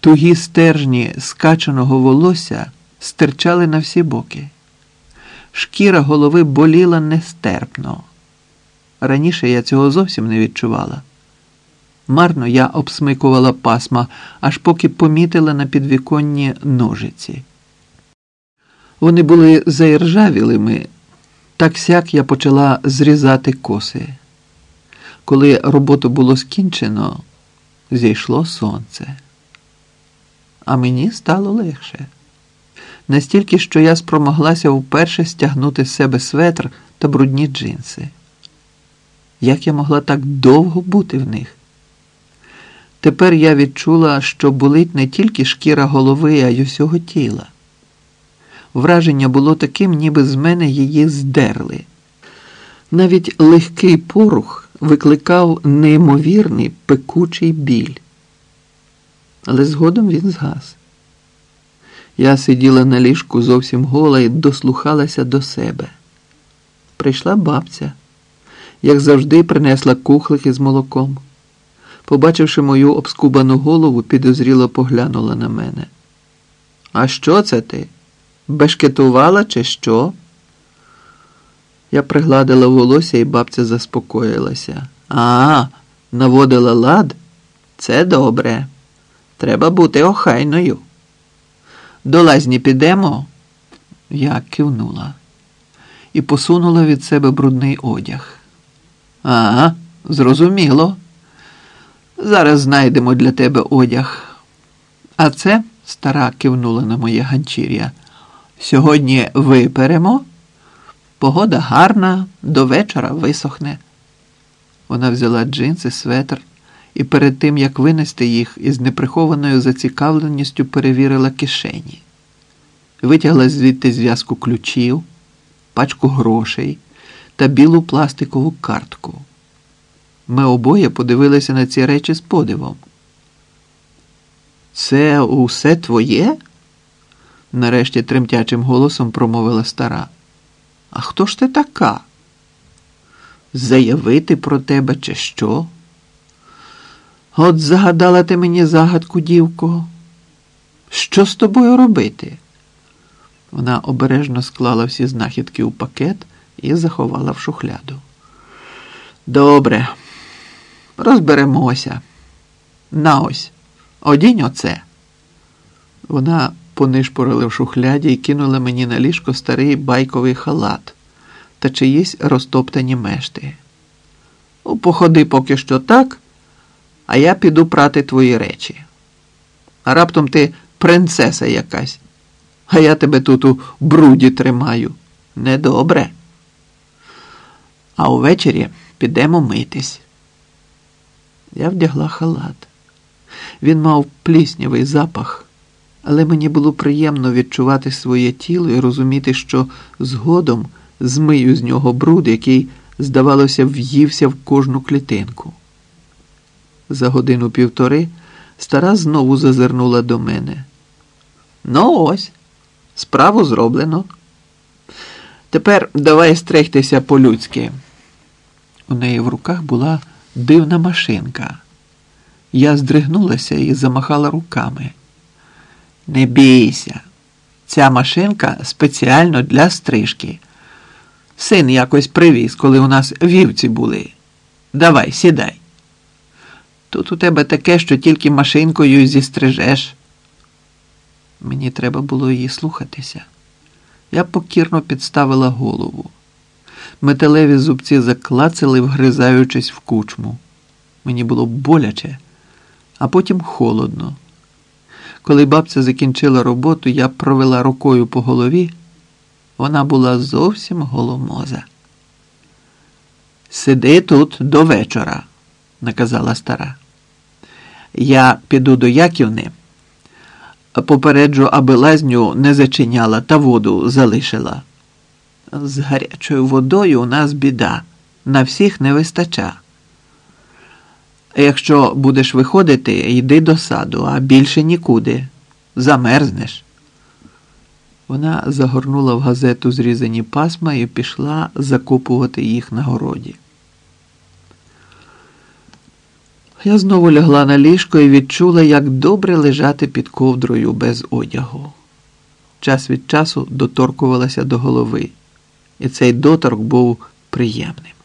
Тугі стержні скачаного волосся стирчали на всі боки. Шкіра голови боліла нестерпно. Раніше я цього зовсім не відчувала. Марно я обсмикувала пасма, аж поки помітила на підвіконні ножиці. Вони були заіржавілими, так сяк я почала зрізати коси. Коли роботу було скінчено, зійшло сонце. А мені стало легше. Настільки, що я спромоглася вперше стягнути з себе светр та брудні джинси. Як я могла так довго бути в них? Тепер я відчула, що болить не тільки шкіра голови, а й усього тіла. Враження було таким, ніби з мене її здерли. Навіть легкий порух викликав неймовірний пекучий біль. Але згодом він згас. Я сиділа на ліжку зовсім гола і дослухалася до себе. Прийшла бабця, як завжди, принесла кухлики з молоком. Побачивши мою обскубану голову, підозріло поглянула на мене. А що це ти? Бешкетувала, чи що? Я пригладила волосся, і бабця заспокоїлася. А, наводила лад? Це добре. Треба бути охайною. До лазні підемо? Я кивнула і посунула від себе брудний одяг. Ага, зрозуміло. Зараз знайдемо для тебе одяг. А це, стара кивнула на моє ганчір'я. Сьогодні виперемо. Погода гарна, до вечора висохне. Вона взяла джинси, светр і перед тим, як винести їх, із неприхованою зацікавленістю перевірила кишені, витягла звідти зв'язку ключів, пачку грошей та білу пластикову картку. Ми обоє подивилися на ці речі з подивом. Це усе твоє? нарешті тремтячим голосом промовила стара. А хто ж ти така? Заявити про тебе, чи що? От загадала ти мені загадку, дівко. Що з тобою робити? Вона обережно склала всі знахідки у пакет і заховала в шухляду. Добре, розберемося. На ось, одінь оце. Вона понишпорила в шухляді і кинула мені на ліжко старий байковий халат та чиїсь розтоптані мешти. Ну, походи поки що так, а я піду прати твої речі. А раптом ти принцеса якась, а я тебе тут у бруді тримаю. Недобре. А увечері підемо митись. Я вдягла халат. Він мав пліснявий запах, але мені було приємно відчувати своє тіло і розуміти, що згодом змию з нього бруд, який, здавалося, в'ївся в кожну клітинку. За годину півтори стара знову зазирнула до мене. Ну, ось, справу зроблено. Тепер давай стригтися по-людськи. У неї в руках була дивна машинка. Я здригнулася і замахала руками. Не бійся, ця машинка спеціально для стрижки. Син якось привіз, коли у нас вівці були. Давай, сідай. Тут у тебе таке, що тільки машинкою зістрижеш. Мені треба було її слухатися. Я покірно підставила голову. Металеві зубці заклацали, вгризаючись в кучму. Мені було боляче, а потім холодно. Коли бабця закінчила роботу, я провела рукою по голові. Вона була зовсім голомоза. Сиди тут до вечора, наказала стара. Я піду до Яківни, попереджу, аби лазню не зачиняла та воду залишила. З гарячою водою у нас біда, на всіх не вистача. Якщо будеш виходити, йди до саду, а більше нікуди. Замерзнеш. Вона загорнула в газету зрізані пасма і пішла закопувати їх на городі. Я знову лягла на ліжко і відчула, як добре лежати під ковдрою без одягу. Час від часу доторкувалася до голови, і цей доторк був приємним.